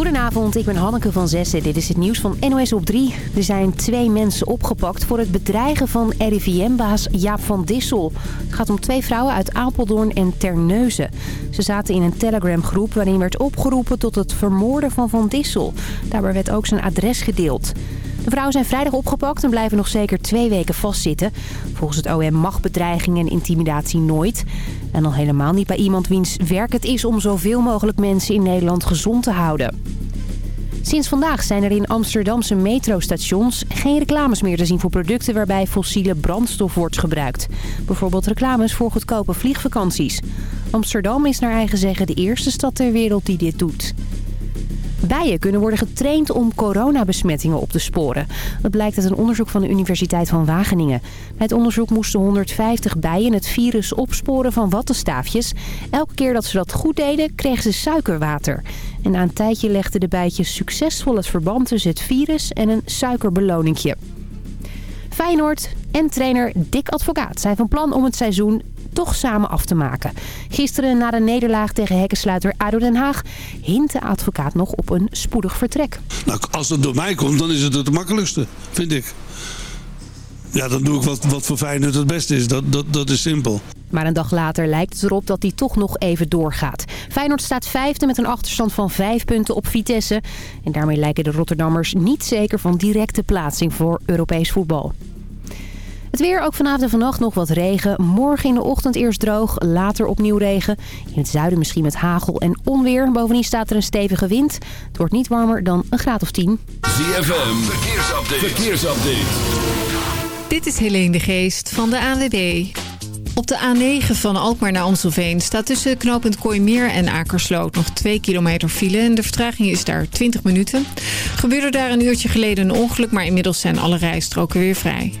Goedenavond, ik ben Hanneke van Zessen. Dit is het nieuws van NOS op 3. Er zijn twee mensen opgepakt voor het bedreigen van RIVM-baas Jaap van Dissel. Het gaat om twee vrouwen uit Apeldoorn en Terneuzen. Ze zaten in een Telegram-groep waarin werd opgeroepen tot het vermoorden van Van Dissel. Daarbij werd ook zijn adres gedeeld. De vrouwen zijn vrijdag opgepakt en blijven nog zeker twee weken vastzitten. Volgens het OM mag bedreiging en intimidatie nooit. En al helemaal niet bij iemand wiens werk het is om zoveel mogelijk mensen in Nederland gezond te houden. Sinds vandaag zijn er in Amsterdamse metrostations geen reclames meer te zien voor producten waarbij fossiele brandstof wordt gebruikt. Bijvoorbeeld reclames voor goedkope vliegvakanties. Amsterdam is naar eigen zeggen de eerste stad ter wereld die dit doet. Bijen kunnen worden getraind om coronabesmettingen op te sporen. Dat blijkt uit een onderzoek van de Universiteit van Wageningen. Bij het onderzoek moesten 150 bijen het virus opsporen van wattenstaafjes. Elke keer dat ze dat goed deden, kregen ze suikerwater. En na een tijdje legden de bijtjes succesvol het verband tussen het virus en een suikerbeloningje. Feyenoord en trainer Dick Advocaat zijn van plan om het seizoen toch samen af te maken. Gisteren na de nederlaag tegen hekkensluiter ADO Den Haag... hint advocaat nog op een spoedig vertrek. Nou, als het door mij komt, dan is het het makkelijkste, vind ik. Ja, dan doe ik wat, wat voor Feyenoord het beste is. Dat, dat, dat is simpel. Maar een dag later lijkt het erop dat hij toch nog even doorgaat. Feyenoord staat vijfde met een achterstand van vijf punten op Vitesse. En daarmee lijken de Rotterdammers niet zeker van directe plaatsing voor Europees voetbal. Het weer ook vanavond en vannacht nog wat regen. Morgen in de ochtend eerst droog, later opnieuw regen. In het zuiden misschien met hagel en onweer. Bovendien staat er een stevige wind. Het wordt niet warmer dan een graad of 10. ZFM, verkeersupdate. verkeersupdate. Dit is Helene de Geest van de ANWB. Op de A9 van Alkmaar naar Amstelveen staat tussen knooppunt Kooimeer en Akersloot nog 2 kilometer file. En de vertraging is daar 20 minuten. Gebeurde daar een uurtje geleden een ongeluk, maar inmiddels zijn alle rijstroken weer vrij.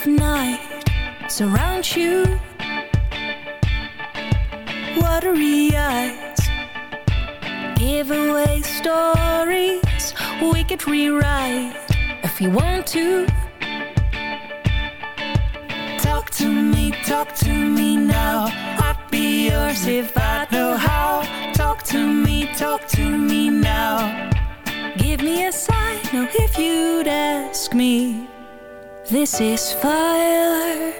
Of night surrounds you. Watery eyes give away stories we could rewrite if you want to. Talk to me, talk to me now. I'd be yours if I know how. Talk to me, talk to me now. Give me a sign, no, if you'd ask me. This is fire.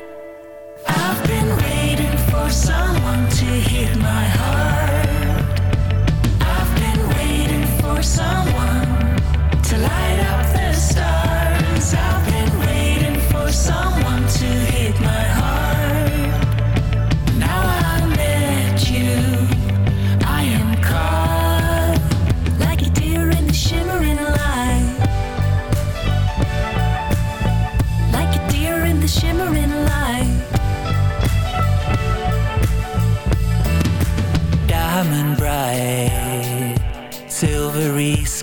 I've been waiting for someone to hit my heart. I've been waiting for someone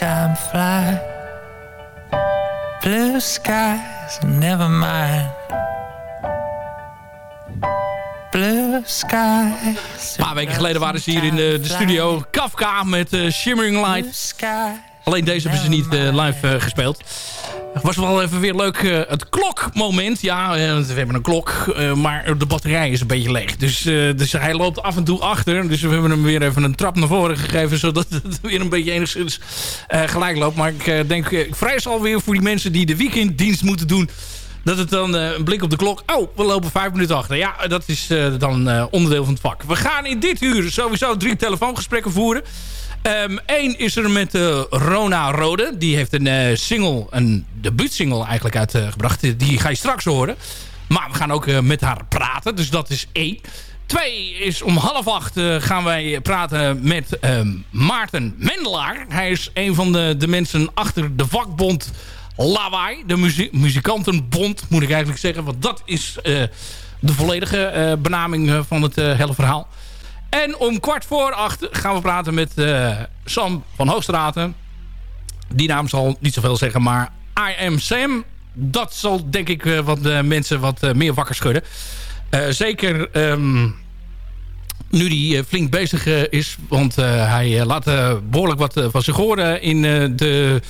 time fly? Blue skies, never mind. Blue skies. Een paar weken geleden waren ze hier in de, de studio. Kafka met eh, Shimmering Light. Alleen deze hebben ze niet eh, live eh, gespeeld. Was wel even weer leuk eh, het klokmoment. Ja, eh, we hebben een klok, eh, maar de batterij is een beetje leeg. Dus, dus hij loopt af en toe achter. Dus we hebben hem weer even een trap naar voren gegeven... zodat het weer een beetje enigszins gelijk loopt. Maar ik denk, ik vrees alweer voor die mensen die de weekenddienst moeten doen... dat het dan een blik op de klok... oh, we lopen vijf minuten achter. Ja, dat is dan onderdeel van het vak. We gaan in dit uur sowieso drie telefoongesprekken voeren... Eén is er met eh, Rona Rode. Die heeft een eh, single, een debuutsingle eigenlijk uitgebracht. die ga je straks horen. Maar we gaan ook eh, met haar praten. Dus dat is één. Twee is om half acht eh, gaan wij praten met ehm, Maarten Mendelaar. Hij is een van de, de mensen achter de vakbond Lawaai. De muzikantenbond moet ik eigenlijk zeggen. Want dat is eh, de volledige eh, benaming eh, van het eh, hele verhaal. En om kwart voor acht gaan we praten met eh, Sam van Hoogstraten. Die naam zal niet zoveel zeggen, maar I Am Sam. Dat zal denk ik eh, wat eh, mensen wat meer wakker schudden. Zeker ehm, nu die flink bezig is. Want hij laat eh, behoorlijk wat van zich horen in de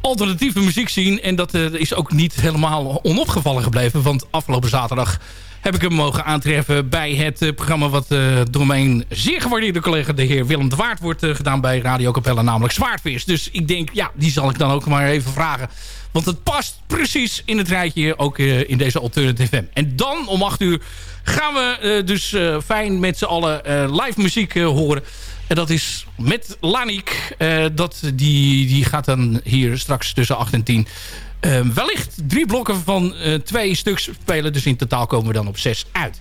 alternatieve muziek zien. En dat is ook niet helemaal onopgevallen gebleven. Want afgelopen zaterdag heb ik hem mogen aantreffen bij het eh, programma... wat eh, door mijn zeer gewaardeerde collega de heer Willem de Waard wordt eh, gedaan bij Radio Capella, namelijk Zwaardvis. Dus ik denk, ja, die zal ik dan ook maar even vragen. Want het past precies in het rijtje ook in deze Alternative FM. En dan om 8 uur gaan we dus fijn met z'n allen live muziek horen. En dat is met Laniek. Eh, dat, die, die gaat dan hier straks tussen 8 en 10 eh, wellicht drie blokken van eh, twee stuks spelen. Dus in totaal komen we dan op zes uit.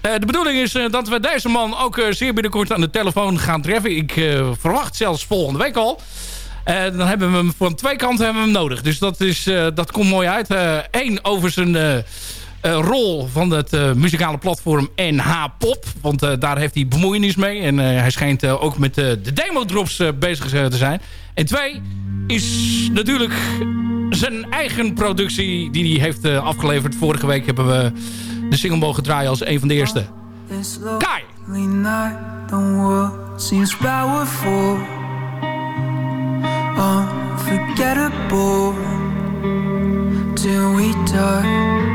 Eh, de bedoeling is eh, dat we deze man ook zeer binnenkort aan de telefoon gaan treffen. Ik verwacht zelfs volgende week al. Dan hebben we hem van twee kanten hebben we hem nodig. Dus dat, is, dat komt mooi uit. Eén over zijn rol van het eh, muzikale platform NH Pop. Want eh, daar heeft hij bemoeienis mee. En eh, hij schijnt eh, ook met eh, de demo-drops eh, bezig eh, te zijn. En twee is natuurlijk zijn eigen productie die hij heeft eh, afgeleverd. Vorige week hebben we de single mogen draaien als een van de eerste. Kai! seems powerful, unforgettable till we die.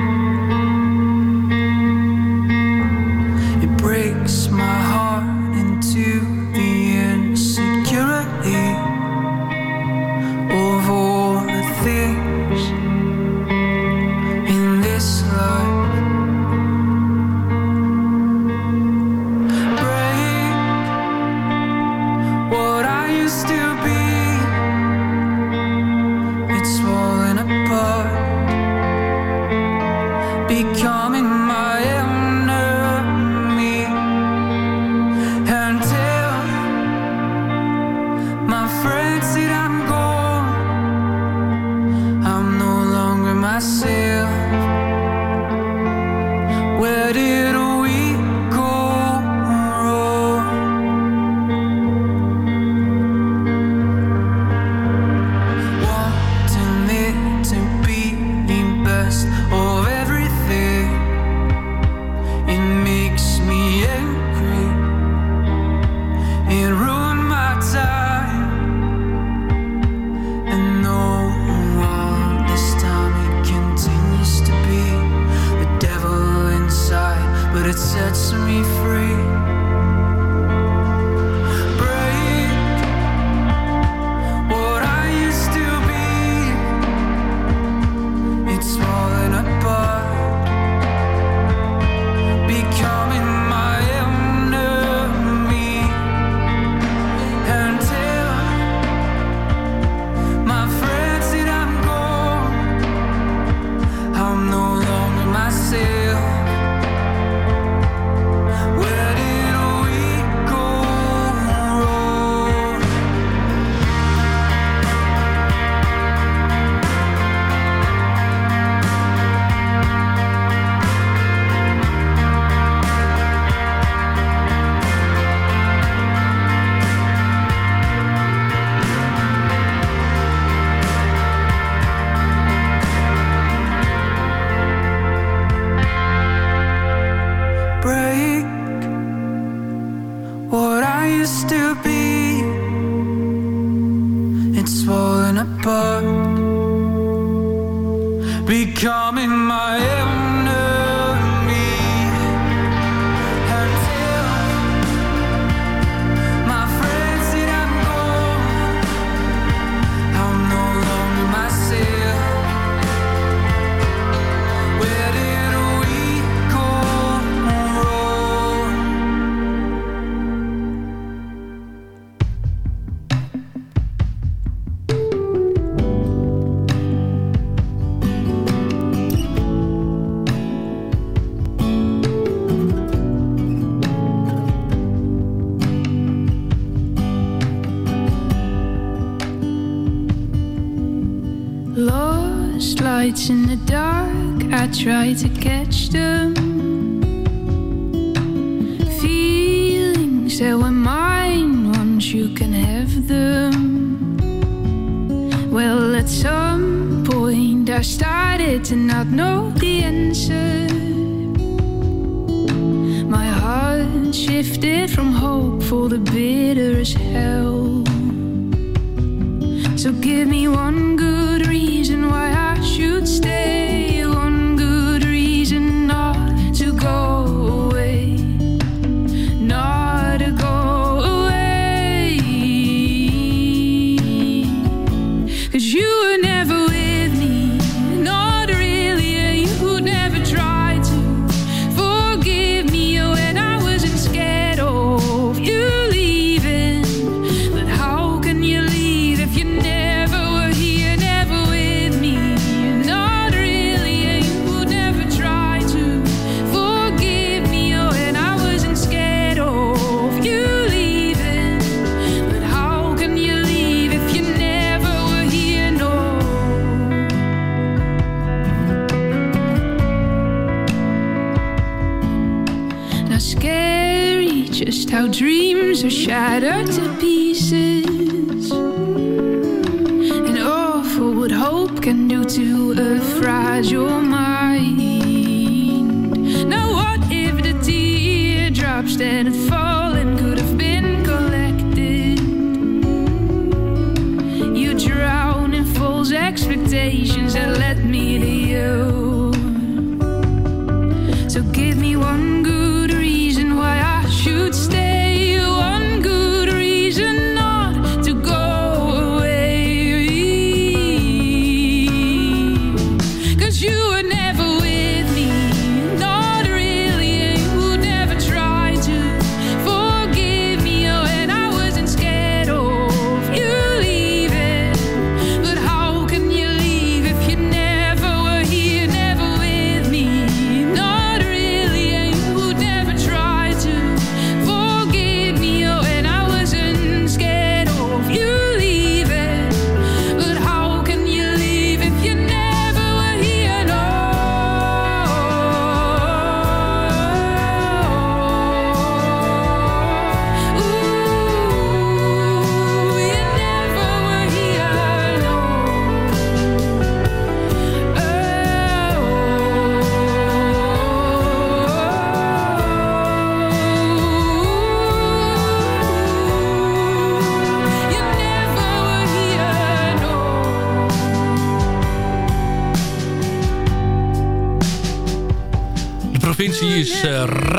Try to catch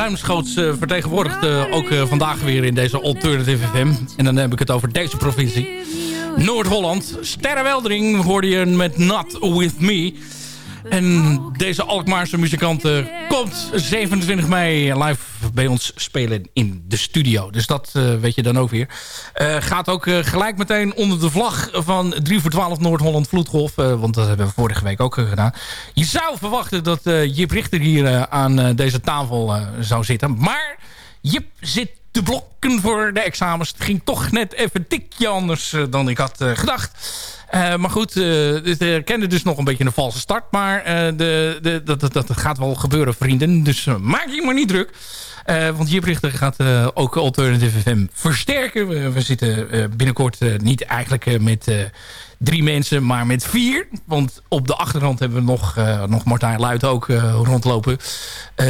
ruimschoots eh, vertegenwoordigd. eh, ook eh, vandaag weer in deze Alternative FM. En dan heb ik het over deze provincie. Noord-Holland. Sterrenweldering hoorde je met Not With Me. En deze Alkmaarse muzikant komt 27 mei live bij ons spelen in de studio. Dus dat eh, weet je dan ook weer. Eh, gaat ook eh, gelijk meteen onder de vlag van 3 voor 12 Noord-Holland Vloedgolf. want dat hebben we vorige week ook gedaan. Je zou verwachten dat Jip Richter hier aan deze tafel zou zitten. Maar Jip zit te blokken voor de examens. Het ging toch net even tikje anders dan ik had gedacht. Maar goed, uh, kende dus nog een beetje een valse start. Maar de, de, dat, dat, gaat wel gebeuren, vrienden. Dus maak je maar niet druk. Eh, want Jip Richter gaat eh, ook Alternative FM versterken. We, zitten eh, binnenkort niet eigenlijk met drie mensen, maar met vier. Want op de achtergrond hebben we nog, nog Martijn Luit ook rondlopen.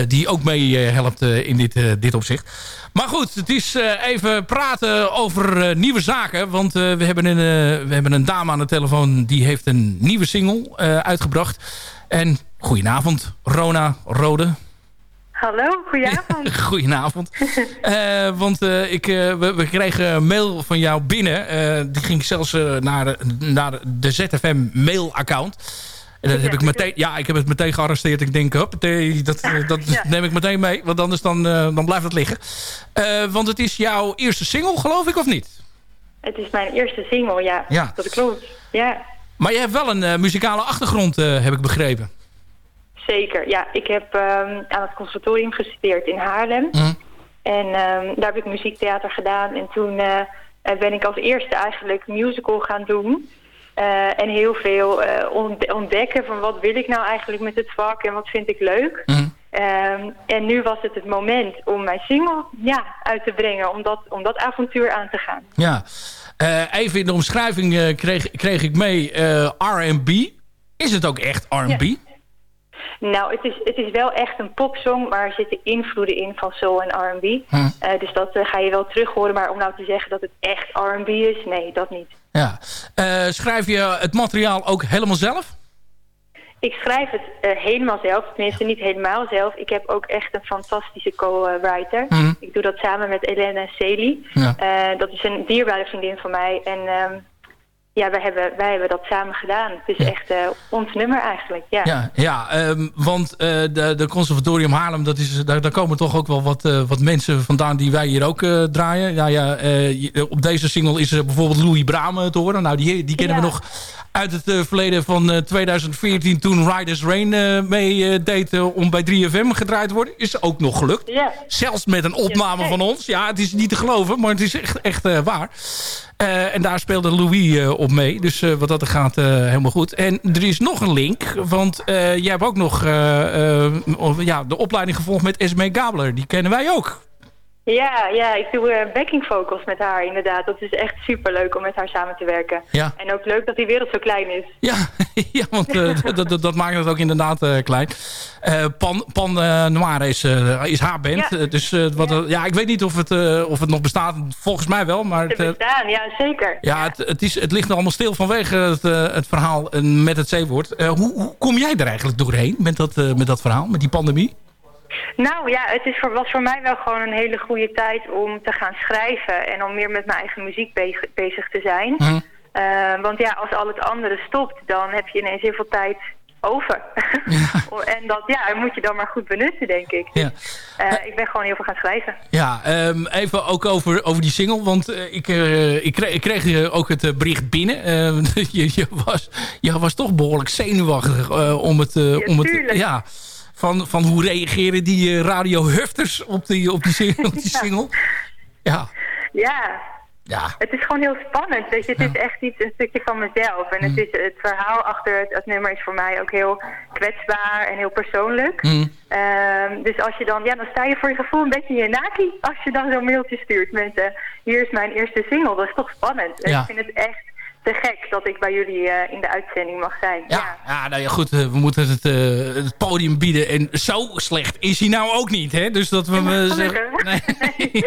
die ook mee helpt in dit, dit opzicht. Maar goed, het is even praten over nieuwe zaken. Want we, hebben een, we hebben een dame aan de telefoon die heeft een nieuwe single uitgebracht. En Goedenavond, Rona Rode. Hallo, goedenavond. Goedenavond. Eh, want eh, ik, eh, we, we kregen een mail van jou binnen. Die ging zelfs naar, naar de ZFM mail-account. En dat heb ik meteen, ja, ik heb het meteen gearresteerd. Ik denk, hup, dat, dat neem ik meteen mee. Want anders dan, dan blijft het liggen. Want het is jouw eerste single, geloof ik, of niet? Het is mijn eerste single, ja. Ja. Dat klopt. Ja, Maar je hebt wel een muzikale achtergrond, heb ik begrepen. Zeker. Ja, ik heb ehm, aan het conservatorium gestudeerd in Haarlem. En ehm, daar heb ik muziektheater gedaan. En toen eh, ben ik als eerste eigenlijk musical gaan doen. Eh, en heel veel eh, ont- ontdekken van wat wil ik nou eigenlijk met het vak en wat vind ik leuk. Ehm, en nu was het het moment om mijn single ja, uit te brengen, om dat, om dat avontuur aan te gaan. Ja. Even in de omschrijving kreeg, kreeg ik mee R&B. Is het ook echt R&B? Nou, het is, het is wel echt een popsong, maar er zitten invloeden in van soul en R&B. Hm. Eh, dus dat eh, ga je wel terug horen, maar om nou te zeggen dat het echt R&B is, nee, dat niet. Ja. Eh, schrijf je het materiaal ook helemaal zelf? Ik schrijf het helemaal zelf, tenminste niet helemaal zelf. Ik heb ook echt een fantastische co-writer. Mhm. Ik doe dat samen met Elena. Ja. Eh, dat is een dierbare vriendin van mij. En ehm, ja, wij hebben, wij hebben dat samen gedaan. Het is echt eh, ons nummer eigenlijk, ja. Ja, ja ehm, want eh, de, de Conservatorium Haarlem, dat is, daar, daar komen toch ook wel wat, eh, wat mensen vandaan die wij hier ook draaien. Ja, ja, op deze single is er bijvoorbeeld Louis Bramen te horen. Nou, die, die kennen we nog uit het eh, verleden van eh, 2014 toen Riders Rain eh mee eh, deed eh, om bij 3FM gedraaid te worden. Is ook nog gelukt. Ja. Zelfs met een opname van ons. Ja, het is niet te geloven, maar het is echt, echt eh, waar. Eh, en daar speelde Louis eh, op mee. Dus eh, wat dat gaat, eh, helemaal goed. En er is nog een link. Want eh, jij hebt ook nog eh, eh, ja, de opleiding gevolgd met Esme Gabler. Die kennen wij ook. Ja, ja, ik doe eh, backing vocals met haar inderdaad. Dat is echt super leuk om met haar samen te werken. Ja. En ook leuk dat die wereld zo klein is. Ja, ja want eh, dat, maakt het ook inderdaad eh, klein. Pan, Pan Noir is, is haar band. Ja. Dus wat, ja. ja, ik weet niet of het, of het nog bestaat. Volgens mij wel. Maar het, bestaan, ja zeker. Ja, het, het, is, het ligt nog allemaal stil vanwege het, het verhaal met het zeewoord. Hoe, hoe kom jij er eigenlijk doorheen met dat, met dat verhaal, met die pandemie? Nou ja, het is voor, was voor mij wel gewoon een hele goede tijd om te gaan schrijven en om meer met mijn eigen muziek bezig, bezig te zijn. Eh, want ja, als al het andere stopt, dan heb je ineens heel veel tijd over. en dat ja, moet je dan maar goed benutten, denk ik. Ja. Eh, ik ben gewoon heel veel gaan schrijven. Ja, ehm, even ook over, over die single. Want eh, ik, ik, kreeg, ik kreeg ook het bericht binnen. Eh, je, je, was, je was toch behoorlijk zenuwachtig om het... om het ja, van, van hoe reageren die eh, radiohufters op die, op die, single, op die single? Ja, Ja. Ja. Het is gewoon heel spannend. Weet je, het is echt iets, een stukje van mezelf. En het, is, het verhaal achter het, het nummer is voor mij ook heel kwetsbaar en heel persoonlijk. Mm. Ehm, dus als je dan, ja, dan sta je voor je gevoel een beetje in je naki. Als je dan zo'n mailtje stuurt met, eh, hier is mijn eerste single. Dat is toch spannend. En Ja. ik vind het echt te gek dat ik bij jullie eh, in de uitzending mag zijn. Ja. Ja, nou ja, goed, eh, we moeten het, eh, het podium bieden. En zo slecht is hij nou ook niet, hè? Dus dat we zeggen... Nee,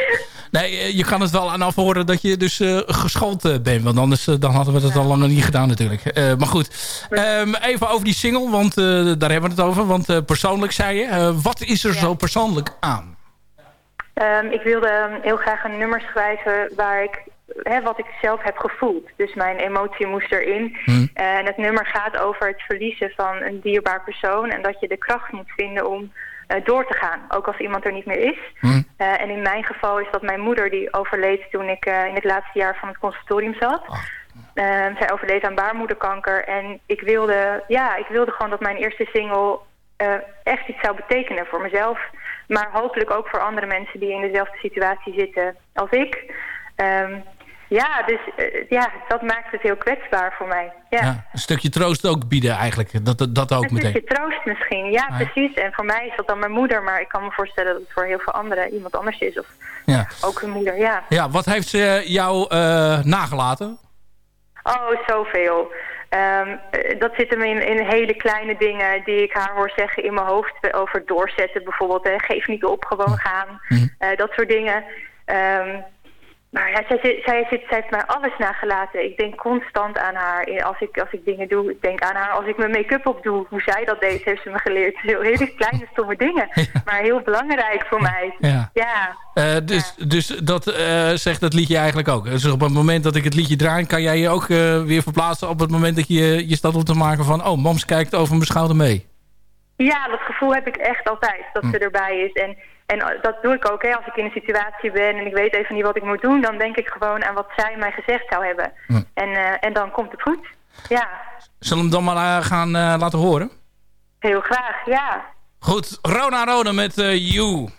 nee je kan het wel aan afhoren dat je dus geschoold bent. Want anders dan hadden we dat al langer niet gedaan natuurlijk. Maar goed, Ehm, even over die single, want daar hebben we het over. Want persoonlijk zei je, wat is er zo persoonlijk aan? Ehm, ik wilde ehm, heel graag een nummer schrijven waar ik, hè, wat ik zelf heb gevoeld. Dus mijn emotie moest erin. En het nummer gaat over het verliezen van een dierbaar persoon. En dat je de kracht moet vinden om eh, door te gaan. Ook als iemand er niet meer is. Eh, en in mijn geval is dat mijn moeder die overleed toen ik eh, in het laatste jaar van het conservatorium zat. Ehm, zij overleed aan baarmoederkanker. En ik wilde, ja, ik wilde gewoon dat mijn eerste single echt iets zou betekenen voor mezelf. Maar hopelijk ook voor andere mensen die in dezelfde situatie zitten als ik. Ehm, ja, dus eh, ja, dat maakt het heel kwetsbaar voor mij. Ja. Ja, een stukje troost ook bieden eigenlijk. Dat, dat, dat ook Een meteen. stukje troost misschien, ja, Ah, precies. En voor mij is dat dan mijn moeder, maar ik kan me voorstellen dat het voor heel veel anderen iemand anders is. Of Ja. ook een moeder, ja. ja, wat heeft ze jou eh, nagelaten? Oh, zoveel. Eh, dat zit hem in, in hele kleine dingen die ik haar hoor zeggen in mijn hoofd. Over doorzetten bijvoorbeeld. Hè. Geef niet op, gewoon gaan. Eh, dat soort dingen. Ehm, Maar ja, zij, zij, zit, zij heeft mij alles nagelaten. Ik denk constant aan haar als ik, als ik dingen doe. Ik denk aan haar als ik mijn make-up op doe. Hoe zij dat deed, heeft ze me geleerd. Heel, hele kleine, stomme dingen. Maar heel belangrijk voor mij. Ja. Ja, Eh, dus, dus dat eh, zegt het liedje eigenlijk ook. Dus op het moment dat ik het liedje draai... kan jij je ook eh, weer verplaatsen op het moment dat je je staat op te maken van... oh, mams kijkt over mijn schouder mee. ja, dat gevoel heb ik echt altijd. Dat ze erbij is. En, en eh, dat doe ik ook. Hè. Als ik in een situatie ben en ik weet even niet wat ik moet doen... dan denk ik gewoon aan wat zij mij gezegd zou hebben. En, eh, en dan komt het goed. Ja, Zullen we hem dan maar eh, gaan laten horen? heel graag. Ja. Goed, Rona Rona met You.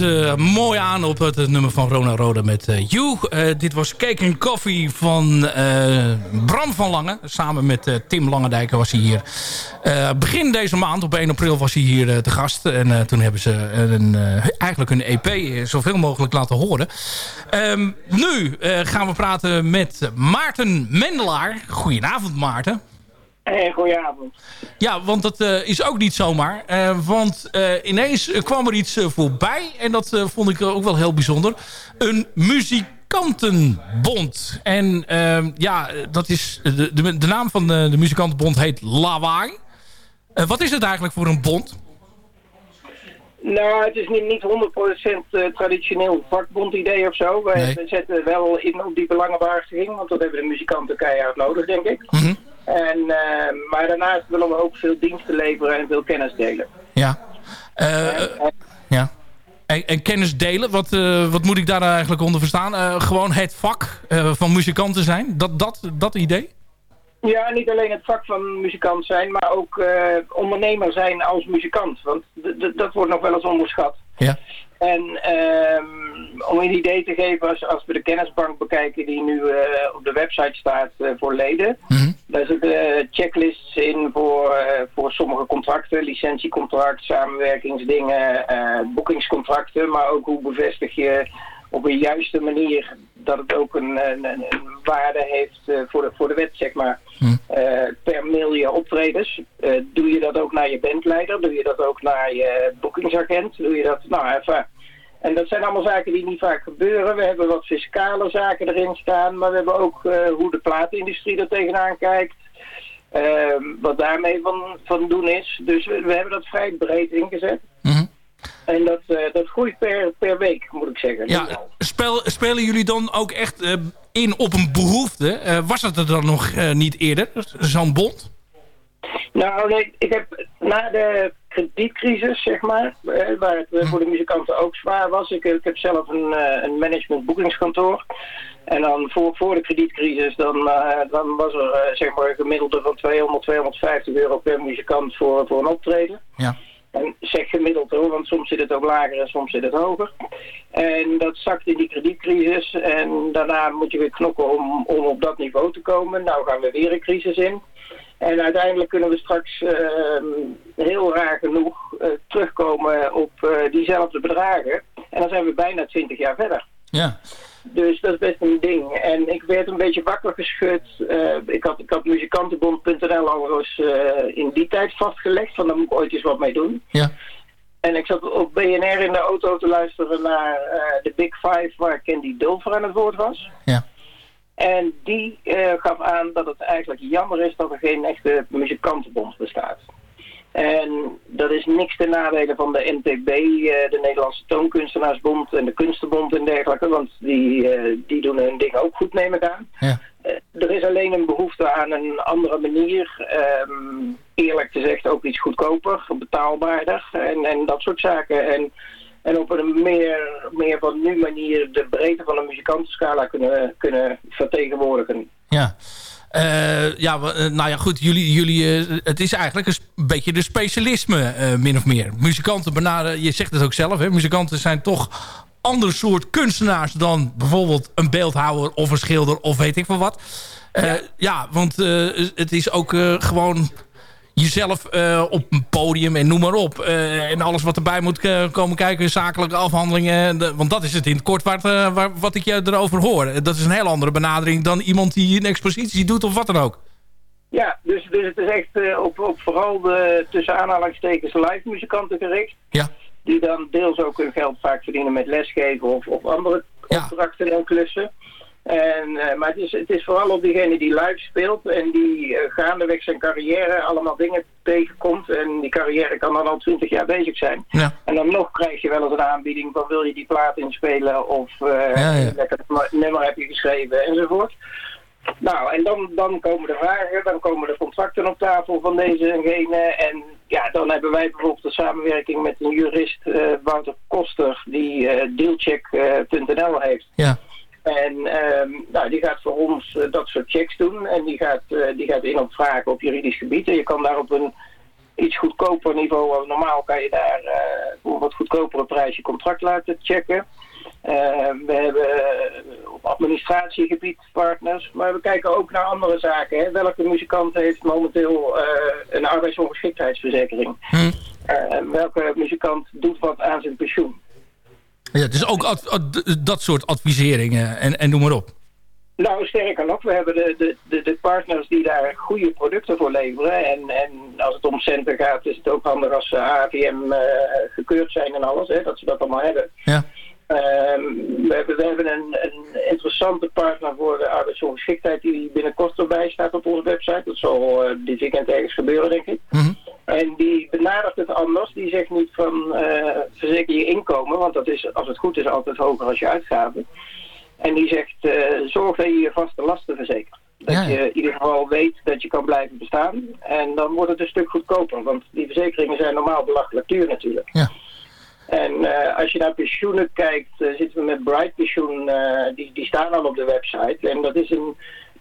Eh, mooi aan op het, nummer van Rona Rode met eh, You. Eh, dit was Cake and Coffee van Bram van Lange. Samen met Tim Langendijk was hij hier. Begin deze maand, op 1 april, was hij hier te gast. En toen hebben ze een, eigenlijk hun EP zoveel mogelijk laten horen. Ehm, nu gaan we praten met Maarten Mendelaar. Goedenavond Maarten. Hey, goedenavond. Ja, want dat eh, is ook niet zomaar. Eh, want eh, ineens kwam er iets voorbij. En dat vond ik ook wel heel bijzonder. Een muzikantenbond. En ehm, ja, dat is, de, de, de naam van de, de muzikantenbond heet Lawaai. Wat is het eigenlijk voor een bond? Nou, het is niet, niet 100% eh, traditioneel vakbondidee of zo. Wij Nee. we zetten wel in op die belangenbehartiging, want dat hebben de muzikanten keihard nodig, denk ik. Mhm. En, eh, maar daarnaast willen we ook veel diensten leveren en veel kennis delen. Ja. Eh, eh, ja. En, en kennis delen, wat, wat moet ik daar eigenlijk onder verstaan? Gewoon het vak van muzikanten zijn? Dat, dat, dat idee? Ja, niet alleen het vak van muzikant zijn, maar ook ondernemer zijn als muzikant. Want dat wordt nog wel eens onderschat. Ja. En ehm, om een idee te geven, als, als we de kennisbank bekijken die nu op de website staat voor leden. Daar zitten checklists in voor, eh, voor sommige contracten, licentiecontract, samenwerkingsdingen, eh, boekingscontracten. Maar ook hoe bevestig je op een juiste manier dat het ook een, een, waarde heeft eh, voor, de, voor de wet, zeg maar. Eh, per mail je optredens. Doe je dat ook naar je bandleider? Doe je dat ook naar je boekingsagent? Doe je dat, nou even... En dat zijn allemaal zaken die niet vaak gebeuren. We hebben wat fiscale zaken erin staan, maar we hebben ook eh, hoe de platenindustrie er tegenaan kijkt. Ehm, wat daarmee van, van doen is. Dus we, we hebben dat vrij breed ingezet. En dat, eh, dat groeit per, per week, moet ik zeggen. Ja, speel, spelen jullie dan ook echt eh, in op een behoefte? Eh, was het er dan nog niet eerder, zo'n bond? Nou, nee, ik heb na de kredietcrisis, zeg maar, eh, waar het eh, voor de muzikanten ook zwaar was. Ik, ik heb zelf een, eh, een management boekingskantoor. En dan voor, voor de kredietcrisis, dan, dan was er zeg maar een gemiddelde van 200, 250 euro per muzikant voor, voor een optreden. Ja. En zeg gemiddeld hoor, want soms zit het ook lager en soms zit het hoger. En dat zakt in die kredietcrisis en daarna moet je weer knokken om, om op dat niveau te komen. Nou gaan we weer een crisis in. En uiteindelijk kunnen we straks ehm, heel raar genoeg eh, terugkomen op eh, diezelfde bedragen. En dan zijn we bijna 20 jaar verder. Ja. Dus dat is best een ding. En ik werd een beetje wakker geschud. Eh, ik, had, ik had muzikantenbond.nl al eens in die tijd vastgelegd. Van daar moet ik ooit eens wat mee doen. Ja. En ik zat op BNR in de auto te luisteren naar de Big Five waar Candy Dulfer aan het woord was. Ja. En die eh, gaf aan dat het eigenlijk jammer is dat er geen echte muzikantenbond bestaat. En dat is niks ten nadele van de NTB, eh, de Nederlandse Toonkunstenaarsbond en de Kunstenbond en dergelijke. Want die, eh, die doen hun ding ook goed, neem ik aan. Ja. Er is alleen een behoefte aan een andere manier. ehm, eerlijk gezegd ook iets goedkoper, betaalbaarder en, en dat soort zaken. En, en op een meer, meer van nu manier de breedte van een muzikantenscala kunnen, kunnen vertegenwoordigen. Ja. Eh, ja, eh, nou ja, goed. Jullie, jullie, eh, het is eigenlijk een, beetje de specialisme, min of meer. Muzikanten benaderen, je zegt het ook zelf, hè, muzikanten zijn toch ander soort kunstenaars dan bijvoorbeeld een beeldhouwer of een schilder of weet ik veel wat. Ja. want het is ook gewoon jezelf eh, op een podium en noem maar op. Eh, en alles wat erbij moet eh, komen kijken, zakelijke afhandelingen. de- want dat is het in het kort wat, waar, wat ik je erover hoor. Dat is een heel andere benadering dan iemand die een expositie doet of wat dan ook. Ja, dus, dus het is echt op, op vooral de tussen aanhalingstekens live muzikanten gericht. Ja. Die dan deels ook hun geld vaak verdienen met lesgeven of, of andere opdrachten en klussen. En, eh, maar het is, het is vooral op diegene die live speelt en die eh, gaandeweg zijn carrière allemaal dingen tegenkomt. En die carrière kan dan al twintig jaar bezig zijn. Ja. En dan nog krijg je wel eens een aanbieding van wil je die plaat inspelen of Ja, ja. een lekker nummer heb je geschreven enzovoort. Nou, en dan, dan komen de vragen, dan komen de contracten op tafel van deze en gene. En ja, dan hebben wij bijvoorbeeld een samenwerking met een jurist, Wouter Koster, die dealcheck.nl heeft. Ja. En ehm, nou, die gaat voor ons eh, dat soort checks doen. En die gaat, eh, die gaat in op vragen op juridisch gebied. En je kan daar op een iets goedkoper niveau, normaal kan je daar eh, voor een wat goedkopere prijs je contract laten checken. Eh, we hebben op administratiegebied partners, maar we kijken ook naar andere zaken. Hè. Welke muzikant heeft momenteel een arbeidsongeschiktheidsverzekering? Eh, welke muzikant doet wat aan zijn pensioen? Ja, dus ook ad- ad- dat soort adviseringen en, en noem maar op. Nou, sterker nog, we hebben de, de, de, de partners die daar goede producten voor leveren. En, en als het om centen gaat, is het ook handig als ze AVM eh, gekeurd zijn en alles, hè, dat ze dat allemaal hebben. Ja. Ehm, we hebben, we hebben een, een interessante partner voor de arbeidsongeschiktheid die binnenkort erbij staat op onze website. Dat zal eh, dit weekend ergens gebeuren, denk ik. En die benadert het anders. Die zegt niet van eh, verzeker je inkomen, want dat is als het goed is altijd hoger als je uitgaven. En die zegt eh, zorg dat je je vaste lasten verzekert. Dat Ja, je in ieder geval weet dat je kan blijven bestaan. En dan wordt het een stuk goedkoper, want die verzekeringen zijn normaal belachelijk duur natuurlijk. Ja. En eh, als je naar pensioenen kijkt, zitten we met Bright Pensioen, die, die staan al op de website. En dat is een,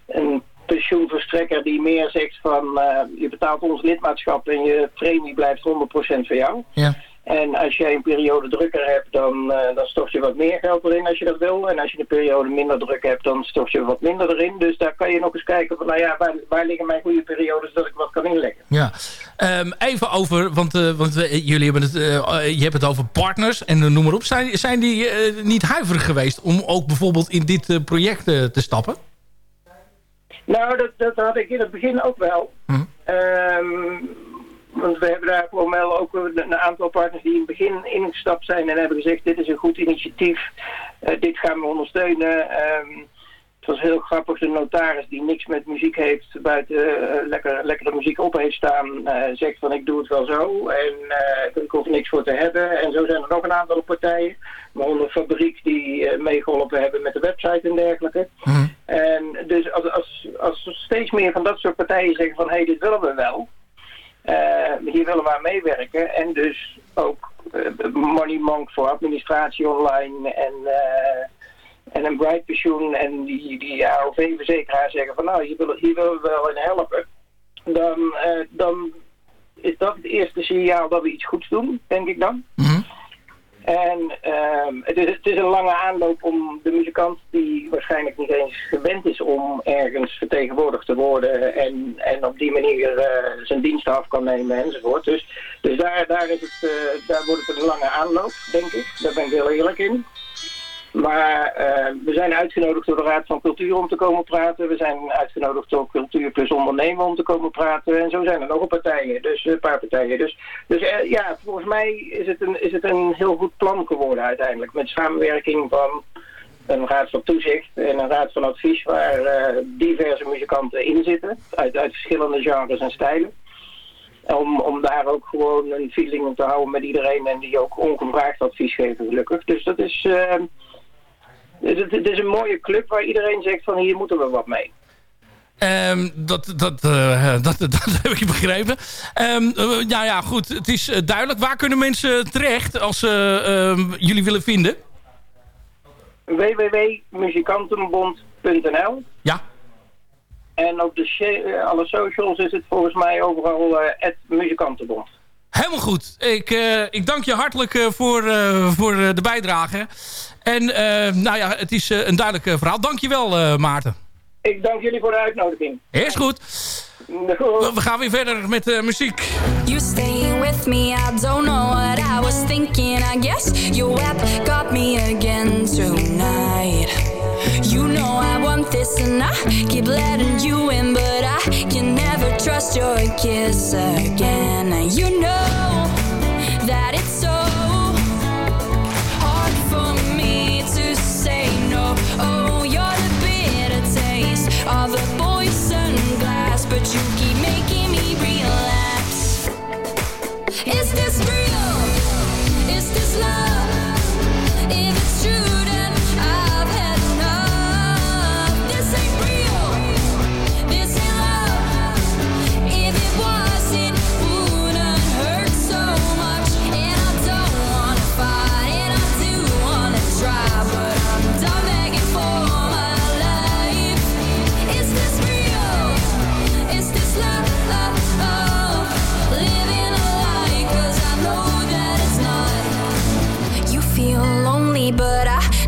een pensioenverstrekker die meer zegt van eh, je betaalt ons lidmaatschap en je premie blijft 100% voor jou. Ja. En als jij een periode drukker hebt, dan, eh, dan stort je wat meer geld erin als je dat wil. En als je een periode minder druk hebt, dan stort je wat minder erin. Dus daar kan je nog eens kijken van, nou ja, waar, waar liggen mijn goede periodes dat ik wat kan inleggen. Ja. Ehm, even over, want, eh, want we- jullie hebben het, je hebt het over partners en noem maar op. Zijn, zijn die niet huiverig geweest om ook bijvoorbeeld in dit project te stappen? Nou, dat, dat had ik in het begin ook wel. Ehm, want we hebben daar gewoon wel ook een, aantal partners die in het begin ingestapt zijn en hebben gezegd, dit is een goed initiatief, eh, dit gaan we ondersteunen. Ehm, het was heel grappig, de notaris die niks met muziek heeft, buiten eh, lekker, lekkere muziek op heeft staan, eh, zegt van ik doe het wel zo en eh, ik hoef er niks voor te hebben. En zo zijn er nog een aantal partijen, waaronder Fabriek die eh, meegeholpen hebben met de website en dergelijke. En dus als, als, als steeds meer van dat soort partijen zeggen van hé, hey, dit willen we wel. hier willen we aan meewerken. En dus ook Money Monk voor administratie online en, en een Bright Pensioen en die, die AOV-verzekeraar zeggen van nou, hier willen, hier willen we wel in helpen. Dan, eh, dan is dat het eerste signaal dat we iets goeds doen, denk ik dan. En ehm, het, is, het is een lange aanloop om de muzikant die waarschijnlijk niet eens gewend is om ergens vertegenwoordigd te worden en, en op die manier eh, zijn diensten af kan nemen enzovoort. Dus, dus daar, daar, is het, eh, daar wordt het een lange aanloop, denk ik. Daar ben ik heel eerlijk in. Maar eh, we zijn uitgenodigd door de Raad van Cultuur om te komen praten. We zijn uitgenodigd door Cultuur Plus Ondernemen om te komen praten. En zo zijn er nog een partijen, dus een paar partijen. Dus, dus eh, ja, volgens mij is het, een, is het een heel goed plan geworden uiteindelijk. Met samenwerking van een raad van toezicht en een raad van advies waar eh, diverse muzikanten in zitten. Uit, uit verschillende genres en stijlen. Om, om daar ook gewoon een feeling te houden met iedereen en die ook ongevraagd advies geven gelukkig. Dus dat is... eh, het, het is een mooie club waar iedereen zegt van hier moeten we wat mee. Ehm, dat, dat, eh, dat, dat, heb ik begrepen. Ehm, eh, ja, ja, goed. Het is eh, duidelijk. Waar kunnen mensen terecht als ze ehm, jullie willen vinden? www.muzikantenbond.nl Ja. En op de alle socials is het volgens mij overal muzikantenbond. Helemaal goed. Ik, ik dank je hartelijk voor, voor de bijdrage. En eh, nou ja, het is eh, een duidelijk eh, verhaal. Dank je wel, eh, Maarten. Ik dank jullie voor de uitnodiging. Is goed. We, we gaan weer verder met de muziek. You staying with me, I don't know what I was thinking. I guess your web got me again tonight. You know I want this and I keep letting you in, but I can never trust your kiss again. And you know that it's so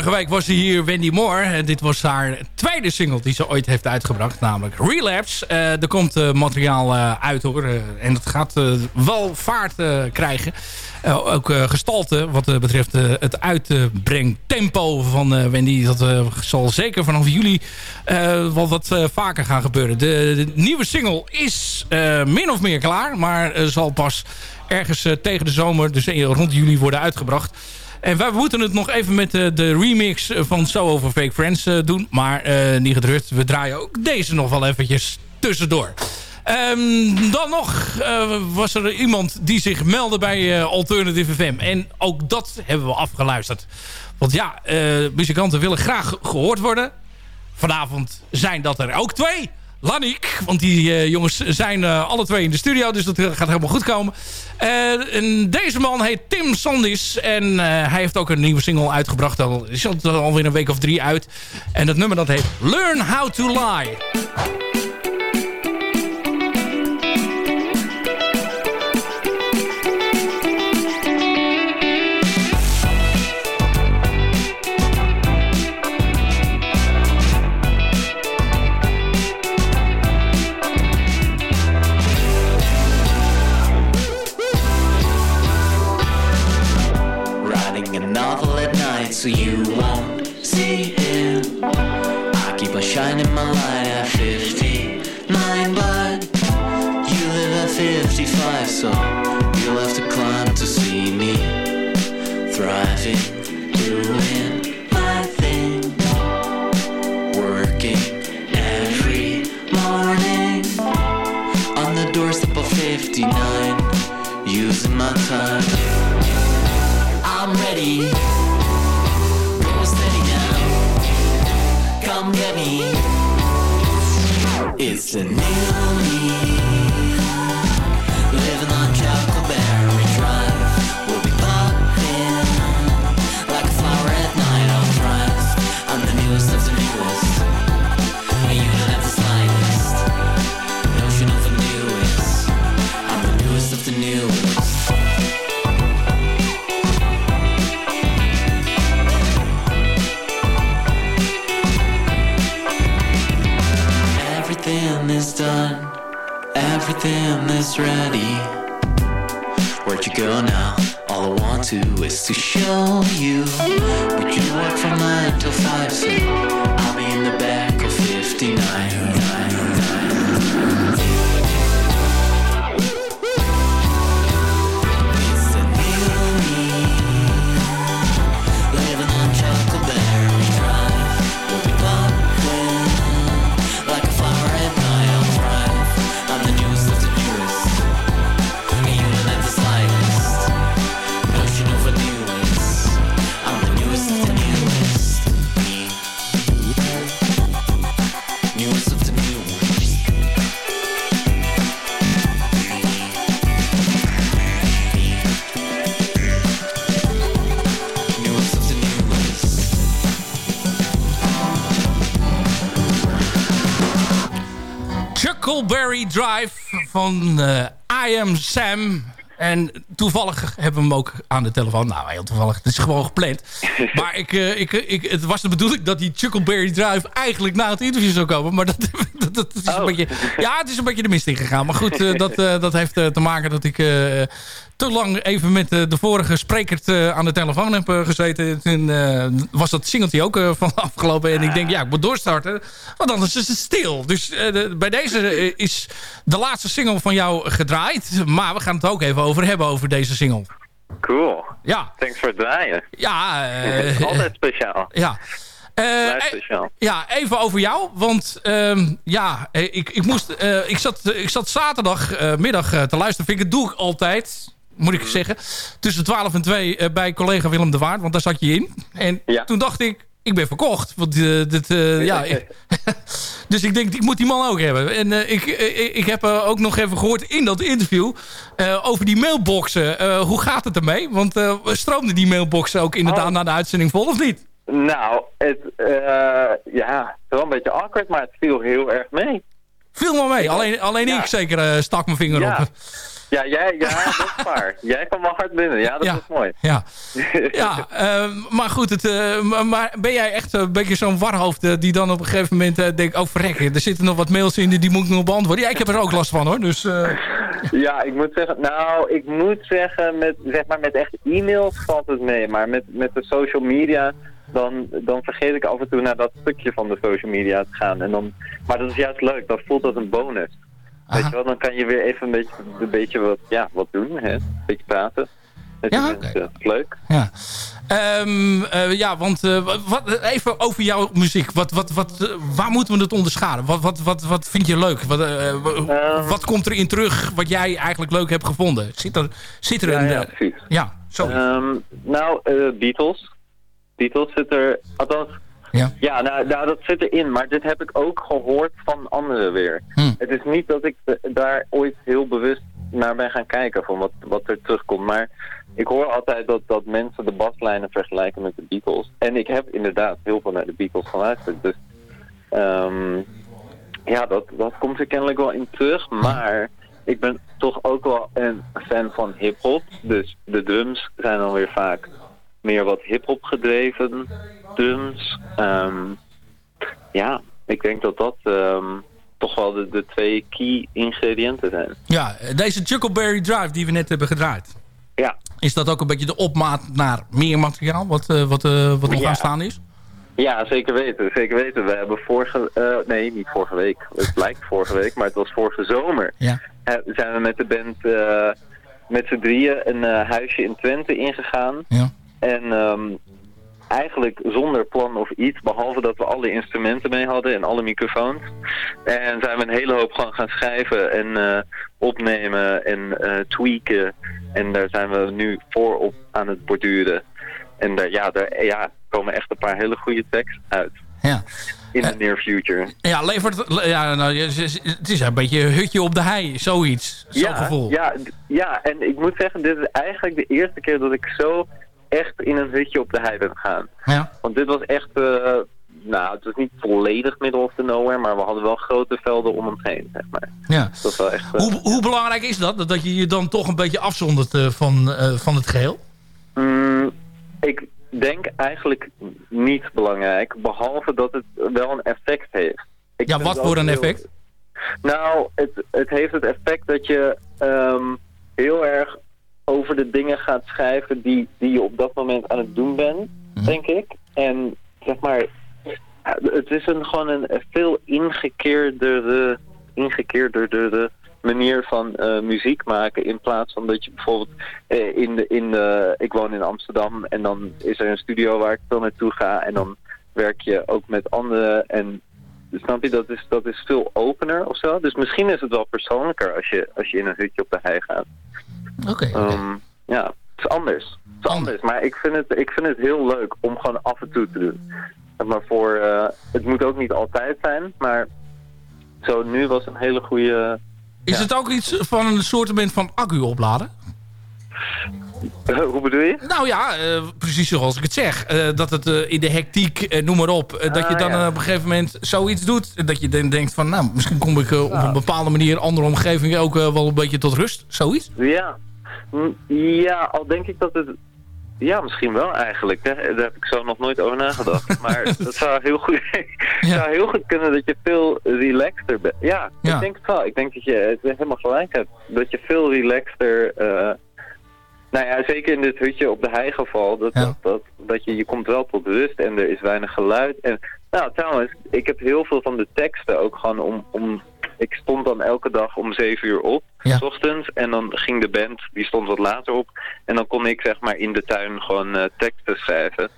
Vorige week was ze hier Wendy Moore. En dit was haar tweede single die ze ooit heeft uitgebracht. Namelijk Relapse. Eh, er komt eh, materiaal eh, uit hoor. En dat gaat wel vaart krijgen. Ook gestalte wat betreft het uitbrengtempo van Wendy. Dat zal zeker vanaf juli wel wat vaker gaan gebeuren. De, de nieuwe single is min of meer klaar. Maar zal pas ergens tegen de zomer, dus rond juli worden uitgebracht. En wij moeten het nog even met de, de remix van So Over Fake Friends eh, doen. Maar eh, niet gedrukt. We draaien ook deze nog wel eventjes tussendoor. Ehm, dan nog eh, was er iemand die zich meldde bij eh, Alternative FM. En ook dat hebben we afgeluisterd. Want ja, eh, muzikanten willen graag gehoord worden. Vanavond zijn dat er ook twee. Laniek, want die eh, jongens zijn eh, alle twee in de studio. Dus dat eh, gaat helemaal goed komen. En deze man heet Tim Sandis. En hij heeft ook een nieuwe single uitgebracht. Al is het alweer een week of drie uit. En dat nummer dat heet Learn How to Lie. So you'll have to climb to see me thriving, doing my thing, working every morning on the doorstep of 59, using my time. I'm ready. Steady now. Come get me. It's a new me. Is to show you. But you work from 9 till 5, so I'll be in the back of 59. Van eh, I Am Sam. En toevallig hebben we hem ook aan de telefoon. Nou, heel toevallig. Het is gewoon gepland. Maar ik, eh, ik, ik, het was de bedoeling dat die Chuckleberry Drive eigenlijk na het interview zou komen. Maar dat, dat, is een beetje... Ja, het is een beetje de mist ingegaan. Maar goed, eh, dat, eh, dat heeft eh, te maken dat ik te lang even met de vorige spreker aan de telefoon heb gezeten. Toen was dat singeltje ook van afgelopen. En ik denk, ja, ik moet doorstarten. Want anders is het stil. Dus bij deze is de laatste single van jou gedraaid. Maar we gaan het ook even over hebben, over deze single. Cool. Ja. Thanks voor het draaien. Ja. Altijd speciaal. Ja. Eh, speciaal. ja, even over jou. Want ehm, ja, eh, ik, ik, moest, eh, ik, zat, ik zat zaterdagmiddag te luisteren. Vind ik, het doe ik altijd, moet ik zeggen. Tussen 12 en 2 eh, bij collega Willem de Waard. Want daar zat je in. En toen dacht ik, ik ben verkocht. Want dit, ja, ik- dus ik denk, ik moet die man ook hebben. En ik, ik, ik heb ook nog even gehoord in dat interview... over die mailboxen. Hoe gaat het ermee? Want stroomden die mailboxen ook inderdaad naar de uitzending vol of niet? Nou, het, eh, ja, wel een beetje awkward, maar het viel heel erg mee. Viel maar mee. Alleen, alleen ik zeker eh, stak mijn vinger Ja. op. Ja, jij, ja, dat is waar. Jij kwam wel hard binnen. Ja, dat Ja. is mooi. Ja, ja eh, maar goed. Het, eh, maar- ben jij echt een beetje zo'n warhoofd die dan op een gegeven moment denkt... Oh verrekken, er zitten nog wat mails in, die, die moet ik nog beantwoorden. Ja, ik heb er ook last van hoor. Dus Ja, ik moet zeggen, nou, ik moet zeggen, met, zeg maar, met echt e-mails valt het mee. Maar met, met de social media, dan, dan vergeet ik af en toe naar dat stukje van de social media te gaan. En dan, maar dat is juist leuk, dan voelt dat een bonus. Weet je wel, dan kan je weer even een beetje, een beetje wat, ja, wat doen, hè? Een beetje praten. Met. Dat is leuk. ja. Ehm, eh, ja, want eh, wat- even over jouw muziek. Wat, wat, wat, eh, waar moeten we het onderscharen? Wat, wat, wat, wat vind je leuk? Wat, eh, w- wat komt erin terug wat jij eigenlijk leuk hebt gevonden? Zit er, zit er Ja, een... ja, precies. ja, zo. Ehm, nou, Beatles. Beatles zit er, althans, Ja. ja nou, nou, dat zit erin, maar dit heb ik ook gehoord van anderen weer. Hm. Het is niet dat ik daar ooit heel bewust naar ben gaan kijken van wat, wat er terugkomt, maar ik hoor altijd dat, dat mensen de baslijnen vergelijken met de Beatles. En ik heb inderdaad heel veel naar de Beatles geluisterd, dus ehm, ja, dat, dat komt er kennelijk wel in terug, maar ik ben toch ook wel een fan van hip-hop. Dus de drums zijn dan weer vaak meer wat hip-hop gedreven drums. Ehm, ja, ik denk dat dat ehm, toch wel de, de twee key ingrediënten zijn. Ja, deze Chuckleberry Drive die we net hebben gedraaid. Ja. Is dat ook een beetje de opmaat naar meer materiaal wat, eh, wat, eh, wat nog Ja. aanstaan is? Ja, zeker weten. Zeker weten. We hebben vorige... eh, nee, niet vorige week. Het lijkt vorige week, maar het was vorige zomer. Ja. Zijn we met de band met z'n drieën een huisje in Twente ingegaan. Ja. En ehm, eigenlijk zonder plan of iets, behalve dat we alle instrumenten mee hadden en alle microfoons. En zijn we een hele hoop gewoon gaan schrijven en eh, opnemen en eh, tweaken. En daar zijn we nu voorop aan het borduren. En daar, ja, daar ja, komen echt een paar hele goede teksten uit. Ja. In the near future. Ja, levert... Ja, nou, het is een beetje een hutje op de hei. Zoiets. Zo'n ja, gevoel. Ja, ja, en ik moet zeggen, dit is eigenlijk de eerste keer dat ik zo echt in een hutje op de hei ben gegaan. Ja. Want dit was echt, eh, nou, het was niet volledig middle of the nowhere, maar we hadden wel grote velden om ons heen, zeg maar. Ja. Dat was wel echt... eh, Hoe, hoe belangrijk is dat? Dat je je dan toch een beetje afzondert eh, van, van het geheel? Mm, ik denk eigenlijk niet belangrijk, behalve dat het wel een effect heeft. Ik Ja, wat voor een heel- effect? Nou, het, het heeft het effect dat je ehm, heel erg over de dingen gaat schrijven die, die je op dat moment aan het doen bent, Mhm. denk ik. En zeg maar, het is een, gewoon een veel ingekeerdere, ingekeerdere manier van eh, muziek maken. In plaats van dat je bijvoorbeeld eh, in de, in de, ik woon in Amsterdam en dan is er een studio waar ik veel naartoe ga en dan werk je ook met anderen en Snap je, dat is, dat is veel opener of zo. Dus misschien is het wel persoonlijker als je, als je in een hutje op de hei gaat. Oké. Ehm, ja, het is anders. Het is anders. Maar ik vind, het, ik vind het heel leuk om gewoon af en toe te doen. Maar voor, eh, het moet ook niet altijd zijn, maar zo nu was een hele goede... Is het ook iets van een soort van accu opladen? Hoe bedoel je? Nou ja, eh, precies zoals ik het zeg. Eh, dat het eh, in de hectiek, eh, noem maar op. eh, dat je Ah, dan ja. eh, op een gegeven moment zoiets doet. Dat je dan denkt van, nou, misschien kom ik eh, op een bepaalde manier... een andere omgeving ook eh, wel een beetje tot rust. Zoiets? Ja. Ja, al denk ik dat het... Ja, misschien wel eigenlijk. Daar, daar heb ik zo nog nooit over nagedacht. Maar dat zou heel goed, het zou heel goed kunnen dat je veel relaxter bent. Ja, Ja. ik denk het wel. Ik denk dat je het helemaal gelijk hebt. Dat je veel relaxter... eh, nou ja, zeker in dit hutje op de heigeval. Dat, dat, dat, dat je, je komt wel tot rust en er is weinig geluid. En nou, trouwens, ik heb heel veel van de teksten ook gewoon om... om ik stond dan elke dag om zeven uur op, s ochtends. En dan ging de band, die stond wat later op. En dan kon ik zeg maar in de tuin gewoon eh, teksten schrijven.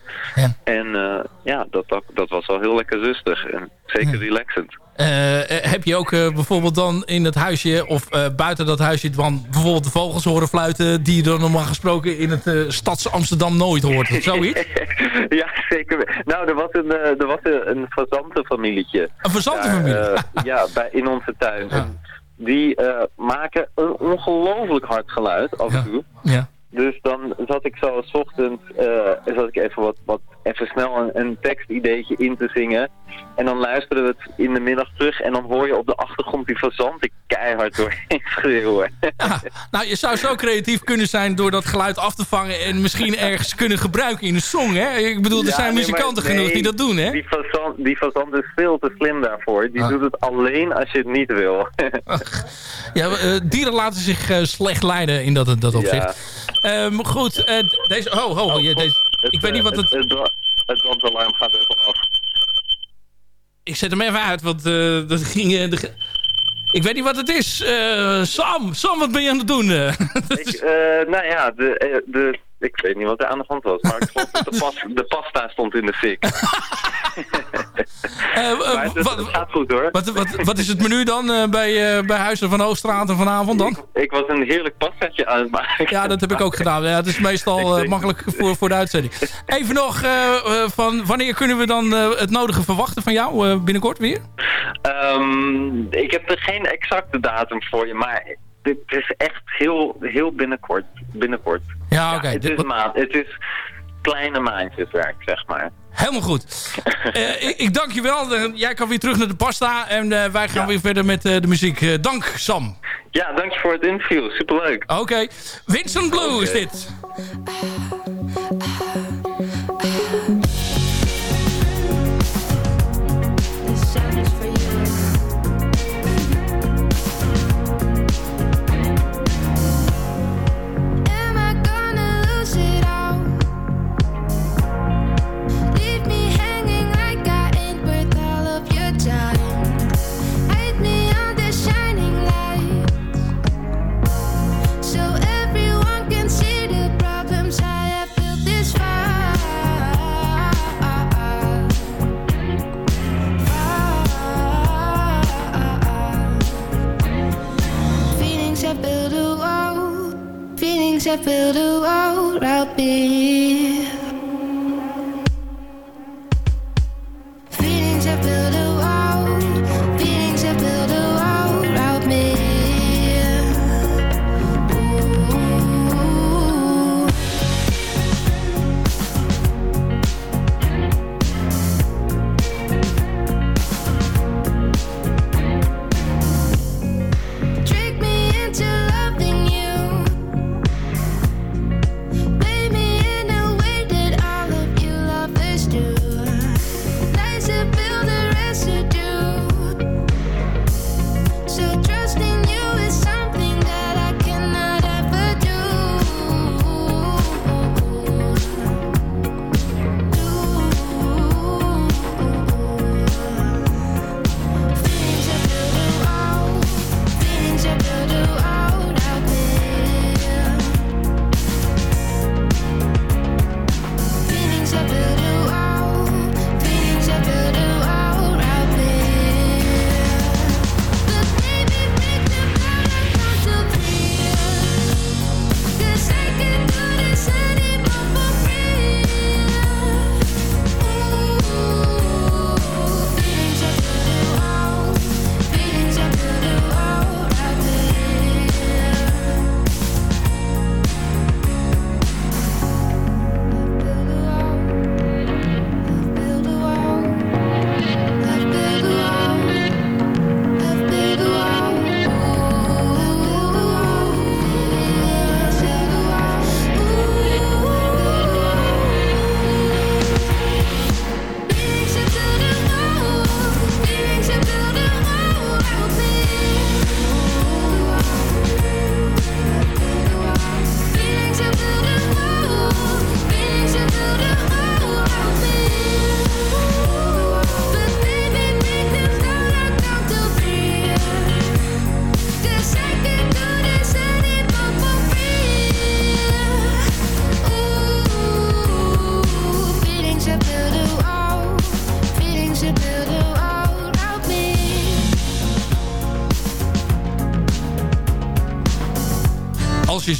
En eh, ja, dat, dat, dat was wel heel lekker rustig en zeker relaxend. Eh, eh, heb je ook eh, bijvoorbeeld dan in het huisje... of buiten dat huisje dan bijvoorbeeld de vogels horen fluiten... die je dan normaal gesproken in het stads Amsterdam nooit hoort? Of zoiets? ja, zeker. Nou, er was een, er was een, een fazantenfamilietje. Een fazantenfamilie? Daar, ja, bij, in onze tuin. Die maken een ongelooflijk hard geluid af en toe. Ja. Dus dan zat ik zo 's ochtends, zat ik even wat, wat even snel een, een tekstideetje in te zingen. En dan luisterden we het in de middag terug en dan hoor je op de achtergrond die fazanten keihard doorheen schreeuwen. Nou, je zou zo creatief kunnen zijn door dat geluid af te vangen... en misschien ergens kunnen gebruiken in een song, hè? Ik bedoel, er Ja, zijn nee, muzikanten genoeg die dat doen, hè? Die fazant, die fazant is veel te slim daarvoor. Die Ah. doet het alleen als je het niet wil. Ja, eh, dieren laten zich eh, slecht leiden in dat, dat opzicht. Ehm, goed, eh, deze... Oh, oh, ja, deze, ik weet niet wat het... Het, het, brandalarm gaat even af. Ik zet hem even uit, want eh, dat ging... eh, de, ik weet niet wat het is. Eh, Sam, Sam, wat ben je aan het doen? ik, nou ja, de, de, ik weet niet wat er aan de hand was, maar ik geloof dat de, pas, de pasta stond in de fik. maar het, het gaat goed hoor. wat, wat, wat is het menu dan eh, bij, eh, bij Huizen van Hoogstraat vanavond dan? Ik was een heerlijk pastaatje aan het maken. Ja, dat heb ik ook gedaan. Ja, het is meestal makkelijk voor, voor de uitzending. Even nog, van wanneer kunnen we dan het nodige verwachten van jou binnenkort weer? Ehm, ik heb er geen exacte datum voor je, maar dit is echt heel, heel binnenkort. binnenkort. Ja, oké. het, is maand, het is kleine maandjeswerk, zeg maar. Helemaal goed. Eh, ik, ik dank je wel. Jij kan weer terug naar de pasta. En eh, wij gaan weer verder met eh, de muziek. Dank, Sam. Ja, dank je voor het interview. Superleuk. Oké. Vincent Blue is dit.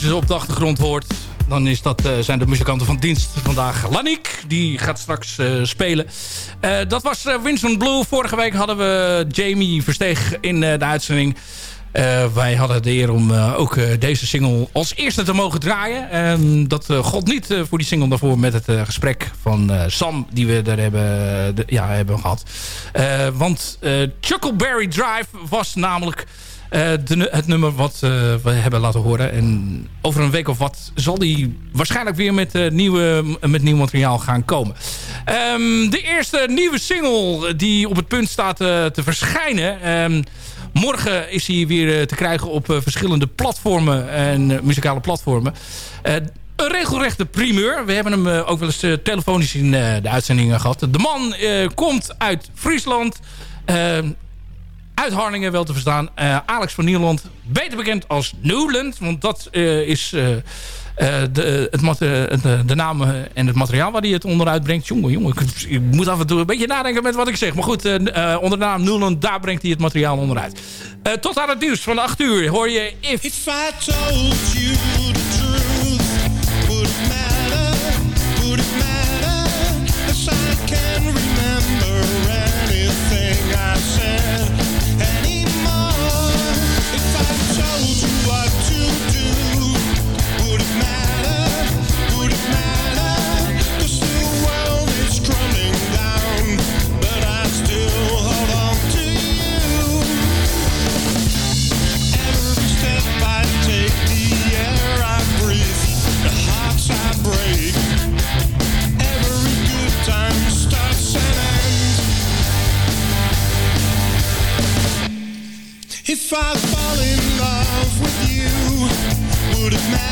Ze op de achtergrond hoort, dan is dat, eh, zijn de muzikanten van dienst vandaag. Laniek, die gaat straks eh, spelen. Eh, dat was Winston Blue. Vorige week hadden we Jamie Versteeg in de uitzending. Wij hadden de eer om ook deze single als eerste te mogen draaien. En dat gold niet voor die single daarvoor met het gesprek van Sam die we daar hebben, ja, hebben gehad. want Chuckleberry Drive was namelijk de, het nummer wat we hebben laten horen. En over een week of wat zal die waarschijnlijk weer met, nieuwe, met nieuw materiaal gaan komen. Um, de eerste nieuwe single die op het punt staat te verschijnen... Um, Morgen is hij weer te krijgen op verschillende platformen en muzikale platformen. Een regelrechte primeur. We hebben hem ook wel eens telefonisch in de uitzendingen gehad. De man komt uit Friesland. Uit Harlingen wel te verstaan. Alex van Nierland. Beter bekend als Newland. Want dat is... Uh, de, het, de, de naam en het materiaal waar hij het onderuit brengt. Jongen, jongen, ik, ik, moet af en toe een beetje nadenken met wat ik zeg. Maar goed, onder de naam Newland, daar brengt hij het materiaal onderuit. tot aan het nieuws van 8 uur hoor je If... If I told you If I fall in love with you, would it matter?